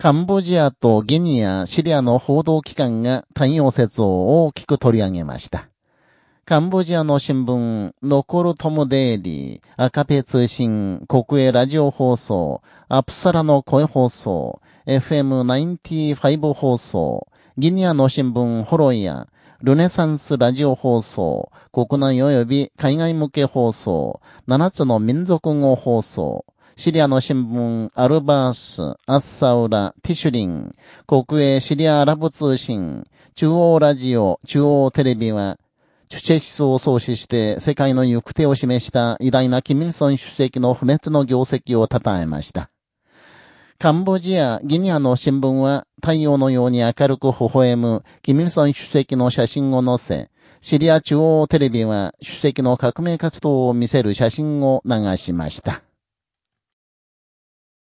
カンボジアとギニア、シリアの報道機関が太陽説を大きく取り上げました。カンボジアの新聞、残るトムデイリー、赤ペ通信、国営ラジオ放送、アプサラの声放送、FM95 放送、ギニアの新聞、ホロイヤ、ルネサンスラジオ放送、国内及び海外向け放送、7つの民族語放送、シリアの新聞、アルバース、アッサウラ、ティシュリン、国営シリアアラブ通信、中央ラジオ、中央テレビは、チュチェ思想を創始して世界の行く手を示した偉大なキミルソン主席の不滅の業績を称えました。カンボジア、ギニアの新聞は太陽のように明るく微笑むキミルソン主席の写真を載せ、シリア中央テレビは主席の革命活動を見せる写真を流しました。